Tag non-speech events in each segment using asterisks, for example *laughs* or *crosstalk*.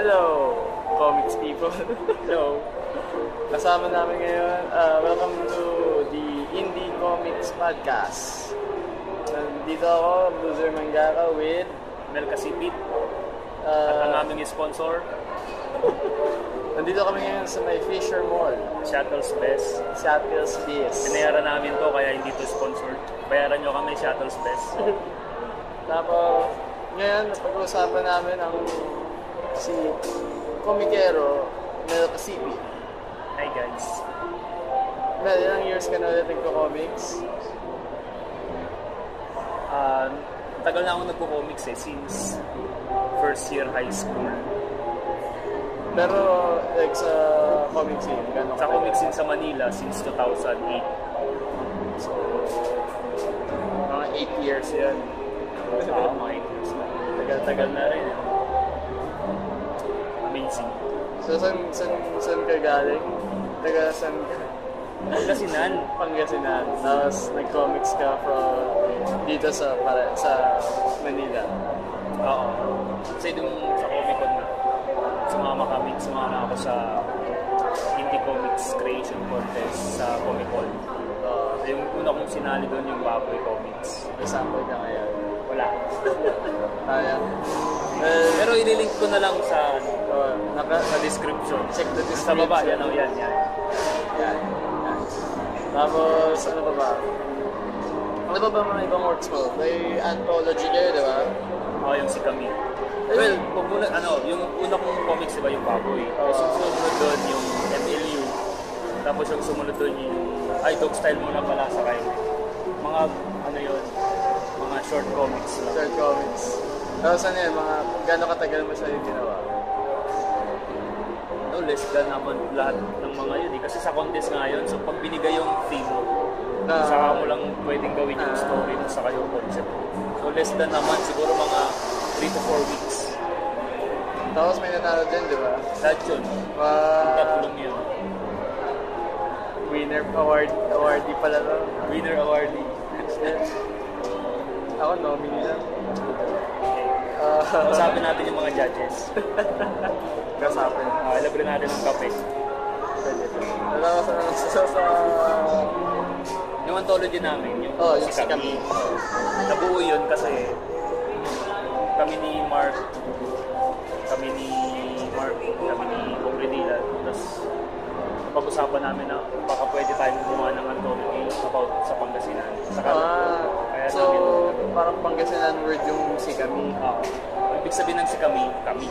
Hello, comics people. *laughs* Hello. Kasama namin ngayon. Uh, welcome to the Indie Comics Podcast. Nandito ako, Loser Mangaka with Mel Kasipit. At ang uh, aming sponsor, *laughs* Nandito kami ngayon sa may Fisher Mall, Shuttles Best. Shuttles Biz. Binayaran namin to kaya hindi to sponsored. Bayaran nyo kami Shuttles Best. *laughs* Tapos, ngayon, pag-uusapan namin ang si komikero Mel Casipi. Hi guys. Mel, ilang years ka na ulit nagko-comics? Uh, tagal na ako nagpo-comics eh, since first year high school. Pero, like, sa comic scene, gano'n Sa comics din sa Manila since 2008. So, mga 8 years yan. Ah, mga 8 years na. Tagal-tagal na rin. Amazing. So, saan, saan, saan ka galing? Taga saan ka? Pangasinan. Pangasinan. Tapos, nag-comics ka from dito sa, para, sa Manila. Oo. Kasi dun sa Comic Con na, sumama kami, sumama ako sa Indie Comics Creation Contest sa Comic Con. Uh, Yung una kong sinali doon yung Baboy Comics. may sample ka ngayon. Wala. *laughs* Kaya. Well, Pero ililink ko na lang sa ano, uh, naka, sa description. check the Sa description. baba, yan o yan, yan. Yan. Yan. Tapos, ano pa ba? Ano pa ba mga ibang works mo? May anthology kayo, di ba? Ako yung si Camille. Well, kung muna, ano, yung una kong comics, di ba, yung Baboy. Tapos yung sumunod doon, yung MLU. Tapos yung sumunod doon, yung, ay, dog style muna pala sa kayo. Mga, ano yun, mga short comics lang. Short comics. Tapos ano yan, mga gano'ng katagal mo siya yung ginawa? No, less than naman lahat ng mga yun eh. Kasi sa contest nga yun, so pag binigay yung theme, Na, saka mo lang pwedeng gawin yung Ah. story mo saka yung concept. So less than naman, siguro mga 3 to 4 weeks. Tapos may nanalo dyan, di ba? Lahat yun. Uh, Tatlong yun. winner award, awardee pala to. Winner awardee. Ako, nominee lang. *laughs* Okay. Uh, Usapin natin yung mga judges. Kasapin. Uh, libre natin ng kape. Tapos ano, sa, sa, Yung anthology namin, yung, oh, si Kami. Nabuo yun kasi kami ni Mark, kami ni Mark, kami ni Congredila, tapos pag-usapan namin na baka pwede tayo gumawa ng anthology about sa Pangasinan. Sa Ah, so, parang Pangasinan word yung si Kami. Ah, ibig sabihin ng si kami, kami.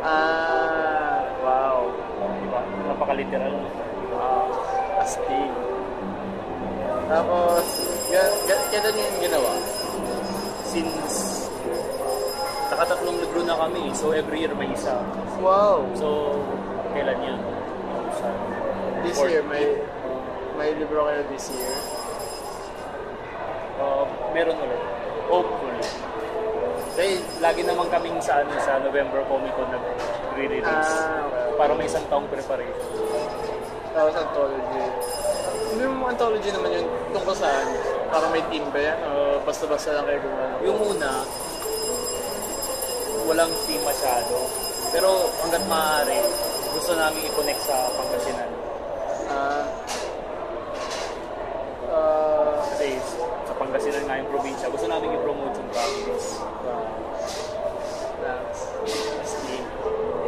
Ah, wow. Diba? Napaka-literal. Wow. Astig. Tapos, ga- ga- kailan yun ginawa? Since nakatatlong libro na kami, so every year may isa. Wow. So, kailan yun? This fourth year, may may libro kayo this year. Meron ulit. Hopefully. Kasi lagi naman kaming sa ano sa November Comic Con nag-re-release. Ah, okay. Para may isang taong preparation. Tapos anthology. Hindi mo anthology naman yun tungkol saan? Parang may team ba yan? O basta-basta lang kayo gumawa? Yung una, walang theme masyado. Pero hanggat maaari, gusto namin i-connect sa Pangasinan. Ah, ah, Kasi sa Pangasinan nga yung probinsya, gusto namin i-promote yung province. wow. Thanks. Astig.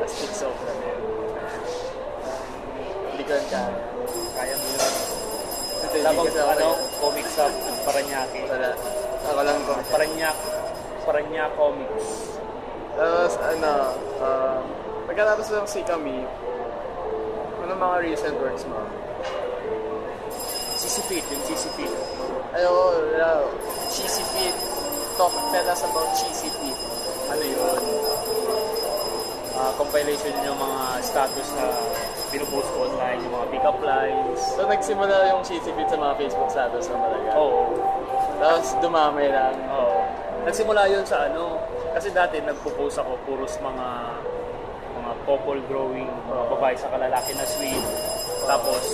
Astig sobrang yun. Hindi ko kaya. Kaya mo yun. Tapos ano, yun. comics sa Paranaque. Wala. Ako lang ko. Parañaque, Parañaque Comics. Tapos ano, um, pagkatapos ng si Kami, ano mga recent works mo? Fit, yung CC Oo, wala. Cheesy Feet. Talk, tell us about Cheesy Feet. Ano yun? Ah, compilation yung mga status na pinupost ko online, yung mga pick-up lines. So, nagsimula yung Cheesy Feet sa mga Facebook status mo talaga. Oo. Tapos, dumamay lang. Oo. Nagsimula yun sa ano, kasi dati nagpo-post ako puros mga mga couple growing, mga babae sa kalalaki na sweet. Tapos,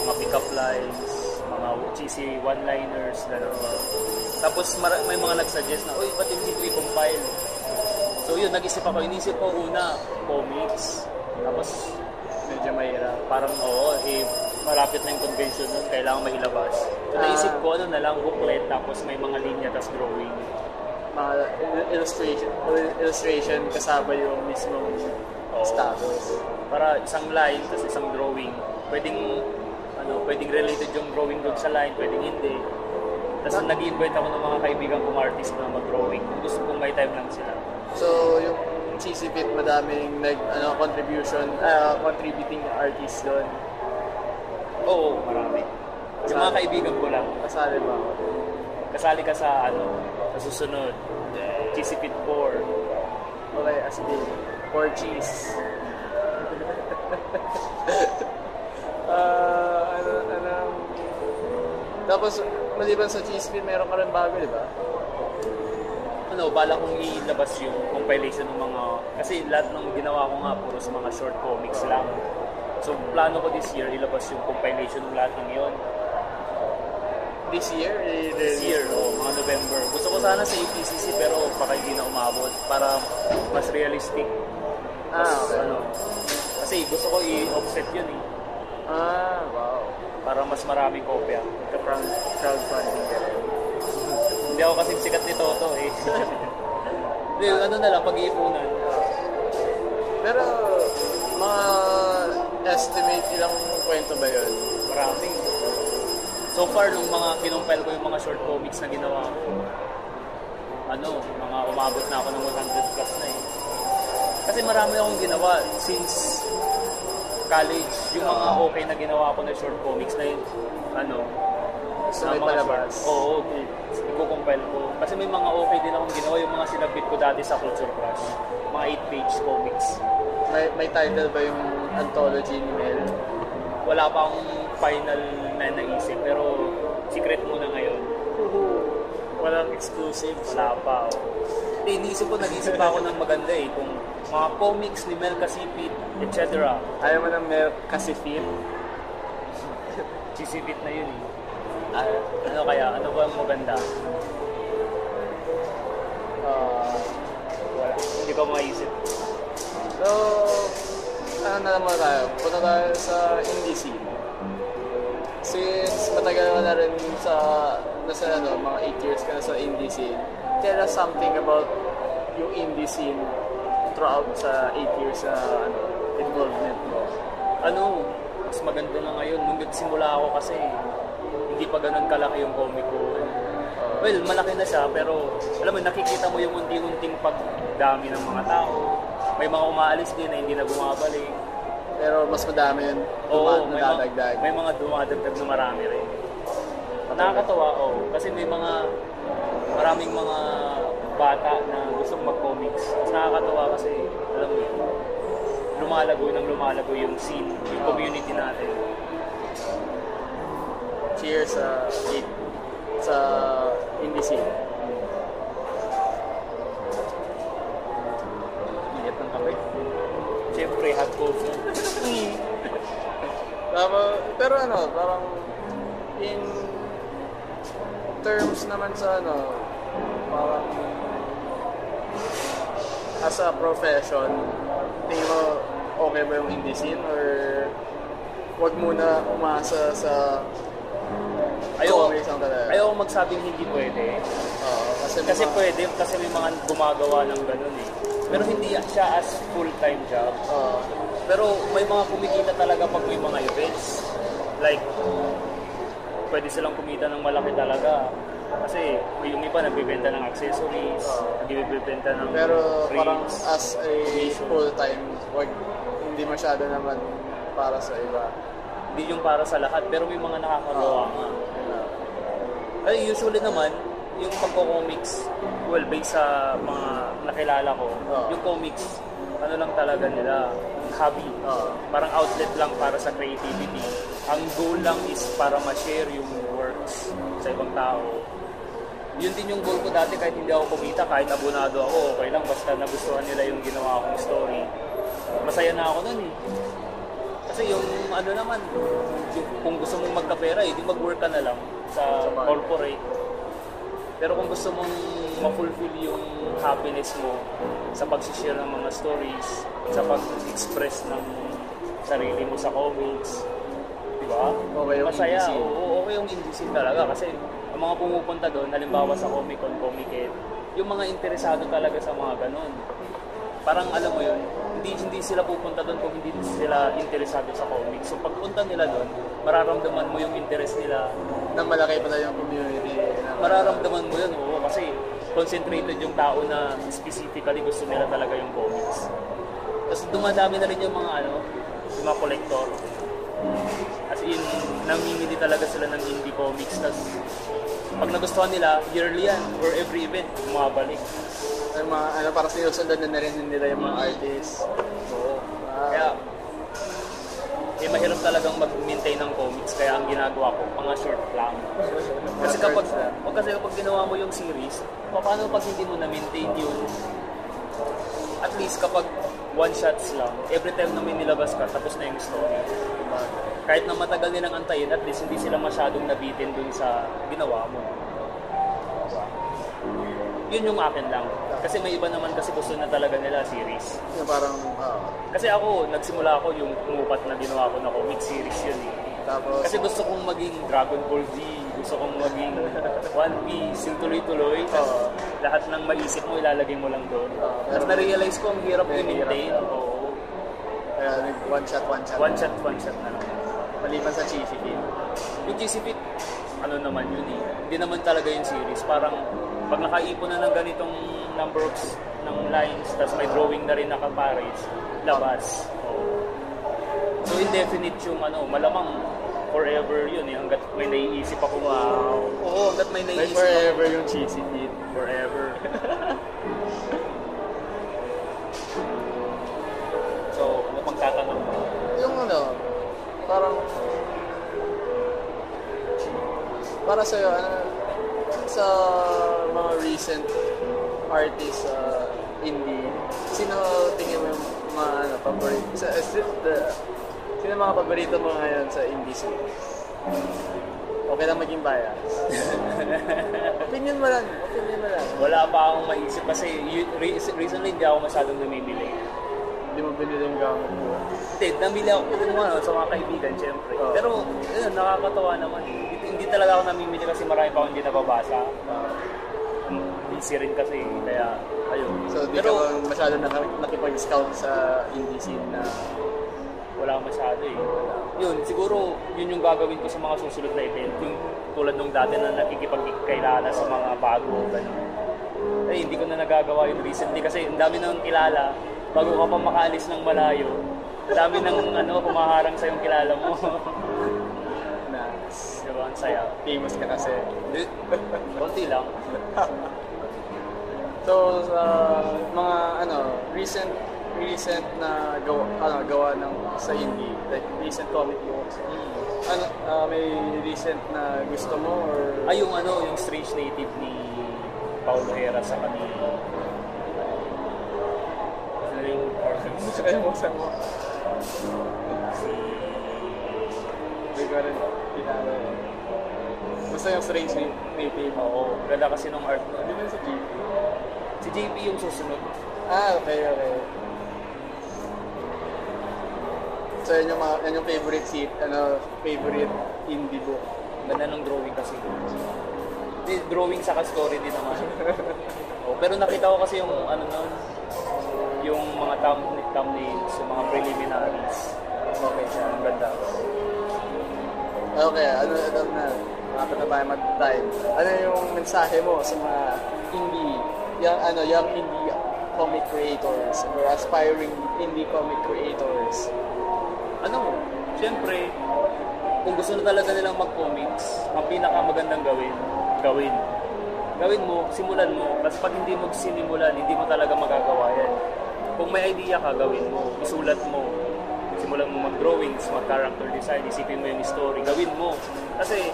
mga pick-up lines, mga cheesy one-liners, gano'n. Tapos mara- may mga nag-suggest na, uy, ba't hindi ko i-compile? So yun, nag-isip ako. Inisip ko una, comics. Tapos Medyo mahirap. parang oo, eh, malapit na yung convention nun, kailangan may ilabas. So Ah. naisip ko, ano na lang, booklet, tapos may mga linya, tapos drawing. Mga il- illustration, illustration kasama yung mismong Oo. status. Para isang line, tapos isang drawing. Pwedeng, ano, pwedeng related yung drawing doon sa line, pwedeng hindi. Tapos nag-invite ako ng mga kaibigan kong artist na mag-drawing. Kung gusto kong may time lang sila. So, yung Cheesy Pit, madaming nag, ano, contribution, ah, contributing artists doon. Oo, marami. Yung mga kaibigan ko lang. Kasali ba ako? Kasali ka sa, ano, sa susunod. Cheesy Pit 4. Okay, as in, for cheese. *laughs* Ah, ano, ano, tapos, maliban sa cheese pit, meron ka rin bago, di ba? ano, bala kong ilabas yung compilation ng mga, kasi lahat ng ginawa ko nga, puros mga short comics lang. So, plano ko this year, ilabas yung compilation ng lahat ng yon This year? This year, o mga November. Gusto ko sana sa APCC, pero baka hindi na umabot para mas realistic. Ah, okay. ano, kasi gusto ko i-offset yun eh, Ah, wow. Para mas maraming kopya. Rin. Hindi ako kasing sikat ni Toto eh. *laughs* Hindi, ano na lang, pag-iipunan. Pero, mga estimate ilang kwento ba yun? Marami. So far, nung mga kinumpile ko yung mga short comics na ginawa ko, ano, mga umabot na ako ng 100 plus na eh. Kasi marami akong ginawa since college. Yung mga okay na ginawa ko na short comics na yun, ano, So, na may mga palabas? short- Oo, i-compile ko. Kasi may mga okay din akong ginawa, yung mga sinabit ko dati sa Culture Crush. Mga 8-page comics. May, may title ba yung anthology ni Mel? Wala pa akong final na naisip, pero secret muna ngayon. Walang exclusive. Wala pa. Oh. Hindi, iniisip ko, nag-isip pa ako ng maganda eh. Kung mga comics ni Mel Casipit, etc. Ayaw mo ng Mel kasi film? Chisipit na yun eh. Ah, ano kaya? Ano ba ang maganda? Ah, Wala. Hindi ko maisip. so, ano na naman tayo? Punta tayo sa indie scene. Since matagal ka na rin sa, nasa ano, mga 8 years ka na sa indie scene, tell us something about yung indie scene throughout sa 8 years na ano, involvement mo. Ano, mas maganda na ngayon. Nung nagsimula ako kasi, hindi pa ganun kalaki yung comic ko. Well, malaki na siya, pero alam mo, nakikita mo yung unti-unting pagdami ng mga tao. May mga umaalis din na hindi na bumabalik. pero mas madami yun Oo, may, mga, may mga dumadagdag na marami rin. Nakakatawa, oo. Kasi may mga, maraming mga bata na gustong mag-comics. Mas nakakatawa kasi, alam mo yun, lumalago ng lumalago yung scene, yung community natin. Cheers sa it sa indie scene. Init ng kape. Siyempre, hot coffee. *laughs* Tama, pero ano, parang in terms naman sa ano, as a profession, tingin mo okay ba yung indie scene or wag muna umasa sa Ayoko, comics ang talaga? ayoko magsabing hindi pwede. Oo, kasi, Kasi mga- pwede, kasi may mga gumagawa ng ganun eh. Pero hindi siya as full-time job. Oo. Pero may mga kumikita talaga pag may mga events. Like, pwede silang kumita ng malaki talaga. Kasi yung iba nagbibenta ng accessories, nagbibenta ng pero parang rings. as a full time, wag hindi masyado naman para sa iba. Hindi yung para sa lahat, pero may mga nakakagawa nga. Ay, usually naman, yung pagko-comics, well, based sa mga nakilala ko, Oo. yung comics, ano lang talaga nila, hobby. Oo. Parang outlet lang para sa creativity. Ang goal lang is para ma-share yung works sa ibang tao. Yun din yung goal ko dati kahit hindi ako kumita, kahit abonado ako, okay lang, basta nagustuhan nila yung ginawa kong story. Masaya na ako nun eh. Kasi yung ano naman, yung, kung gusto mong magkapera, eh, di mag-work ka na lang sa corporate. Pero kung gusto mong ma-fulfill yung happiness mo sa pag-share ng mga stories, sa pag-express ng sarili mo sa comics, di ba? Okay yung Masaya. indie scene. Oo, okay yung indie scene talaga. Kasi ang mga pumupunta doon, halimbawa sa Comic Con, Comic yung mga interesado talaga sa mga ganun. Parang alam mo yun, hindi hindi sila pupunta doon kung hindi sila interesado sa comics. So pagpunta nila doon, mararamdaman mo yung interest nila Na malaki pala yung community. Na, mararamdaman mo yun, oo, kasi concentrated yung tao na specifically gusto nila talaga yung comics. Tapos dumadami na rin yung mga ano, yung mga collector. As in, namimili talaga sila ng indie comics. Tapos pag nagustuhan nila, yearly yan, or every event, bumabalik. Yung mga, ano, parang sinusundan na, na rin nila yung mga artists. Oo. Ah. Kaya, eh, mahirap talagang mag-maintain ng comics. Kaya ang ginagawa ko, mga short lang. Kasi kapag, o kasi kapag ginawa mo yung series, pa- paano pag hindi mo na-maintain yun? At least kapag one shots lang, every time na may nilabas ka, tapos na yung story. Diba? Kahit na matagal nilang antayin, at least hindi sila masyadong nabitin dun sa ginawa mo. Diba? Yun yung akin lang. Kasi may iba naman kasi gusto na talaga nila series. Yung parang, ah, Kasi ako, nagsimula ako yung umupat na ginawa ko na comic series yun eh. tapos, Kasi gusto kong maging Dragon Ball Z, gusto kong maging One Piece, yung tuloy-tuloy. Tapos lahat ng maisip mo, ilalagay mo lang doon. Oo. Tapos na-realize ko ang hirap i-maintain. hirap. Oo. kaya nag one shot, one shot. One shot, one shot na lang. Maliban sa cheesy kid. Yung GC Fit, ano naman yun eh. Hindi naman talaga yung series. Parang pag nakaipon na ng ganitong number of ng lines, tapos may drawing na rin nakapares, labas. Oo. So indefinite yung ano, malamang forever yun eh. Hanggat may naiisip ako. Wow. Oo, hanggat may Like naiisip forever yung cheesy ako. Forever. *laughs* para sa'yo, ano, sa mga recent artists sa indie, sino tingin mo yung mga ano, paborito? Sa, it the, sino mga paborito mo ngayon sa indie scene? Okay lang maging bias. *laughs* opinion mo lang, opinion mo lang. Wala pa akong maisip kasi recently hindi ako masyadong namimili. Hindi mo binili yung gamit mo. Hindi, namili ako kung ano, sa mga kaibigan, syempre. Oo. Pero, yun, nakakatawa naman. Hindi, hindi talaga ako namimili kasi marami pa akong hindi nababasa. Ah, Hmm, Busy rin kasi, kaya, ayun. so, di Pero, ka masyado nak- nakipag-scout sa indie scene na wala masyado eh. Yun, siguro, yun yung gagawin ko sa mga susunod na event. Yung tulad nung dati na nakikipagkailala sa mga bago, gano'n. Eh, hindi ko na nagagawa yun recently kasi ang dami nang kilala. Bago ka pa makaalis ng malayo, dami nang ano, kumaharang sa yung kilala mo. *laughs* na diba? Ang saya. famous ka kasi. Konti lang. *laughs* So, sa mga ano, recent recent na gawa, ano, gawa ng sa indie, like recent comic books. Ano, ah, may recent na gusto mo or Ay, yung ano, yung Strange Native ni Paulo Hera sa kani ano yung Ay, mo mo. Si... Hindi ko rin kilala eh. Basta yung strange na- native. Oo, ganda kasi nung art Hindi nun. mo sa GP. Si JP yung susunod. Ah, okay, okay. So, yan yung, mga, yan yung favorite seat, ano, favorite indie book. Ganda ng drawing kasi. Di, drawing sa story din naman. *laughs* oh, pero nakita ko kasi yung ano nun, yung mga thumb, thumbnails, yung mga preliminaries. Okay siya, ang ganda. Okay, ano, ano na, makapit na tayo mag-time. Ano yung mensahe mo sa mga indie, young, ano, young indie comic creators or aspiring indie comic creators? Ano, siyempre, kung gusto na talaga nilang mag-comics, ang pinakamagandang gawin, gawin. Gawin mo, simulan mo, kasi pag hindi mo sinimulan, hindi mo talaga magagawa yan. Kung may idea ka, gawin mo, isulat mo, simulan mo mag-drawings, mag-character design, isipin mo yung story, gawin mo. Kasi,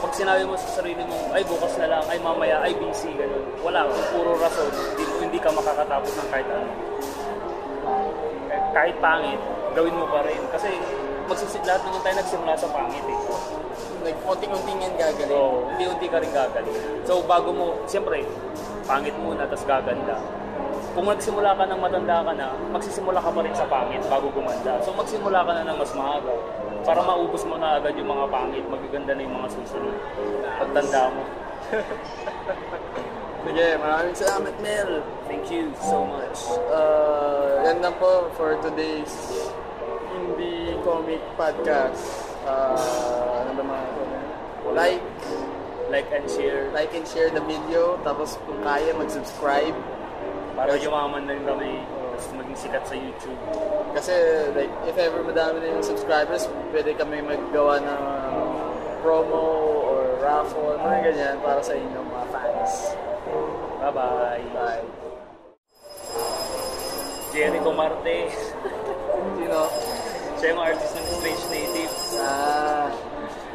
pag sinabi mo sa sarili mo, ay bukas na lang, ay mamaya, ay busy, ganun. Wala, puro rason, hindi, hindi ka makakatapos ng kahit ano kahit pangit, gawin mo pa rin. Kasi magsisit lahat naman tayo nagsimula sa pangit eh. like, unting-unting yan gagaling. So, unti-unti ka rin gagaling. So, bago mo, siyempre, pangit muna, tapos gaganda. Kung magsimula ka ng matanda ka na, magsisimula ka pa rin sa pangit bago gumanda. So, magsimula ka na ng mas maaga. Para maubos mo na agad yung mga pangit, magaganda na yung mga susunod. Pagtanda mo. *laughs* Sige, maraming salamat, Mel. Thank you so much. Uh, yan lang po for today's Indie Comic Podcast. Uh, ano ba mga Like, Like and share. like and share the video. Tapos kung kaya, mag-subscribe. Para yumaman na rin kami. Tapos maging sikat sa YouTube. Kasi like, if ever madami na yung subscribers, pwede kami maggawa ng promo or raffle, mga ganyan, para sa inyong mga fans. Bye-bye. Bye. Jericho Marte. Sino? Siya yung artist ng Strange Native. Ah,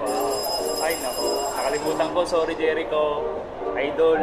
Wow. Ay, nako. Nakalimutan ko. Sorry, Jericho. Idol.